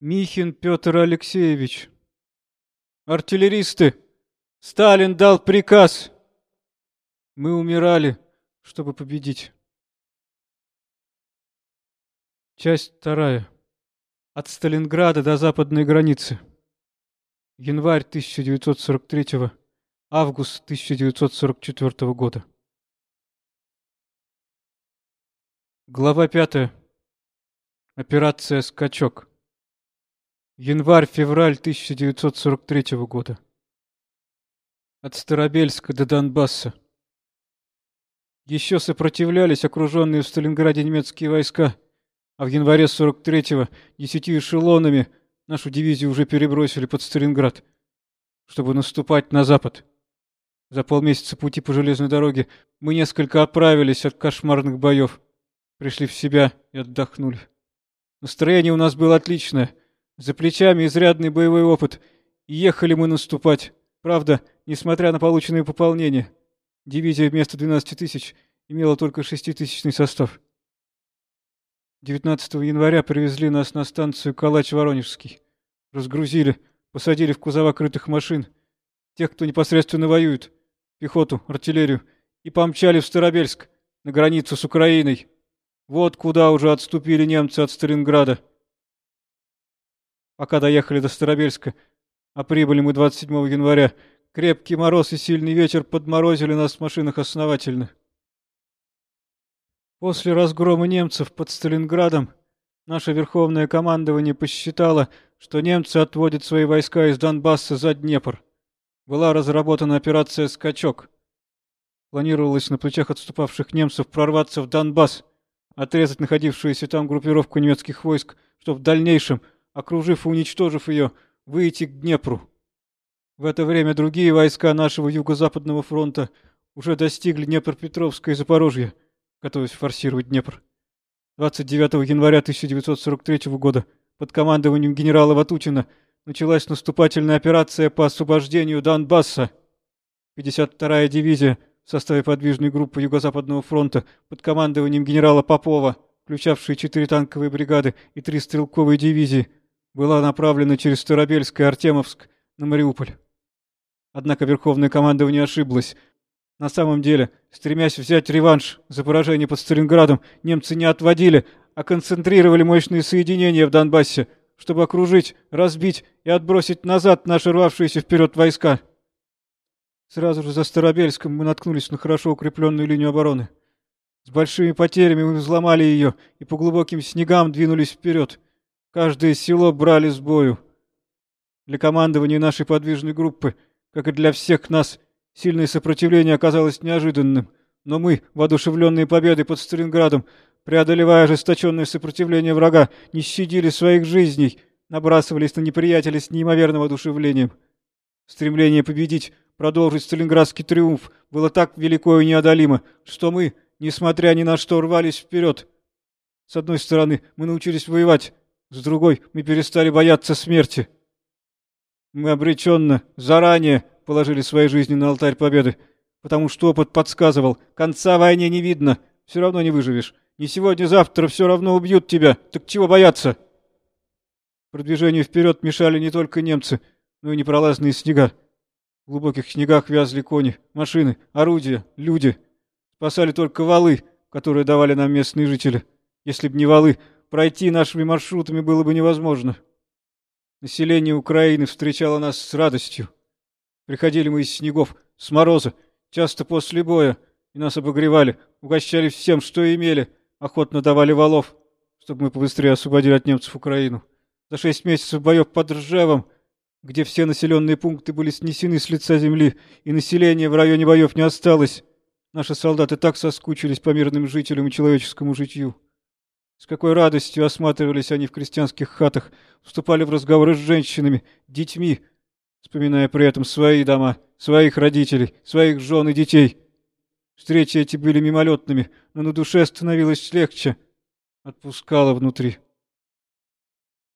Михин Петр Алексеевич. Артиллеристы! Сталин дал приказ! Мы умирали, чтобы победить. Часть вторая. От Сталинграда до западной границы. Январь 1943 август 1944 года. Глава пятая. Операция «Скачок». Январь-февраль 1943 года. От Старобельска до Донбасса. Еще сопротивлялись окруженные в Сталинграде немецкие войска, а в январе 43-го десятью эшелонами нашу дивизию уже перебросили под Сталинград, чтобы наступать на запад. За полмесяца пути по железной дороге мы несколько оправились от кошмарных боев, пришли в себя и отдохнули. Настроение у нас было отличное. За плечами изрядный боевой опыт. Ехали мы наступать. Правда, несмотря на полученные пополнения. Дивизия вместо 12 тысяч имела только шеститысячный состав. 19 января привезли нас на станцию Калач-Воронежский. Разгрузили, посадили в кузова крытых машин. Тех, кто непосредственно воюет. Пехоту, артиллерию. И помчали в Старобельск, на границу с Украиной. Вот куда уже отступили немцы от Сталинграда. Пока доехали до Старобельска, а прибыли мы 27 января, крепкий мороз и сильный ветер подморозили нас в машинах основательно. После разгрома немцев под Сталинградом наше верховное командование посчитало, что немцы отводят свои войска из Донбасса за Днепр. Была разработана операция «Скачок». Планировалось на плечах отступавших немцев прорваться в Донбасс — отрезать находившуюся там группировку немецких войск, чтобы в дальнейшем, окружив и уничтожив ее, выйти к Днепру. В это время другие войска нашего Юго-Западного фронта уже достигли Днепропетровска и Запорожья, готовясь форсировать Днепр. 29 января 1943 года под командованием генерала Ватутина началась наступательная операция по освобождению Донбасса. 52-я дивизия в составе подвижной группы Юго-Западного фронта под командованием генерала Попова, включавшей четыре танковые бригады и три стрелковые дивизии, была направлена через Старобельск и Артемовск на Мариуполь. Однако Верховное командование ошиблось. На самом деле, стремясь взять реванш за поражение под Сталинградом, немцы не отводили, а концентрировали мощные соединения в Донбассе, чтобы окружить, разбить и отбросить назад наши рвавшиеся вперед войска. Сразу же за Старобельском мы наткнулись на хорошо укрепленную линию обороны. С большими потерями мы взломали ее и по глубоким снегам двинулись вперед. Каждое село брали с бою. Для командования нашей подвижной группы, как и для всех нас, сильное сопротивление оказалось неожиданным. Но мы, воодушевленные победой под Сталинградом, преодолевая ожесточенное сопротивление врага, не щадили своих жизней, набрасывались на неприятеля с неимоверным одушевлением. Стремление победить продолжить сталинградский триумф было так велико и неодолимо, что мы, несмотря ни на что, рвались вперед. С одной стороны, мы научились воевать, с другой, мы перестали бояться смерти. Мы обреченно, заранее положили свои жизни на алтарь победы, потому что опыт подсказывал, конца войне не видно, все равно не выживешь. Не сегодня-завтра все равно убьют тебя, так чего бояться? Продвижению вперед мешали не только немцы, но и непролазные снега. В глубоких снегах вязли кони, машины, орудия, люди. Спасали только валы, которые давали нам местные жители. Если б не валы, пройти нашими маршрутами было бы невозможно. Население Украины встречало нас с радостью. Приходили мы из снегов, с мороза, часто после боя, и нас обогревали, угощали всем, что имели, охотно давали валов, чтобы мы побыстрее освободили от немцев Украину. За шесть месяцев боев под Ржевом где все населенные пункты были снесены с лица земли, и населения в районе боев не осталось. Наши солдаты так соскучились по мирным жителям и человеческому житью. С какой радостью осматривались они в крестьянских хатах, вступали в разговоры с женщинами, детьми, вспоминая при этом свои дома, своих родителей, своих жен и детей. Встречи эти были мимолетными, но на душе становилось легче, отпускало внутри.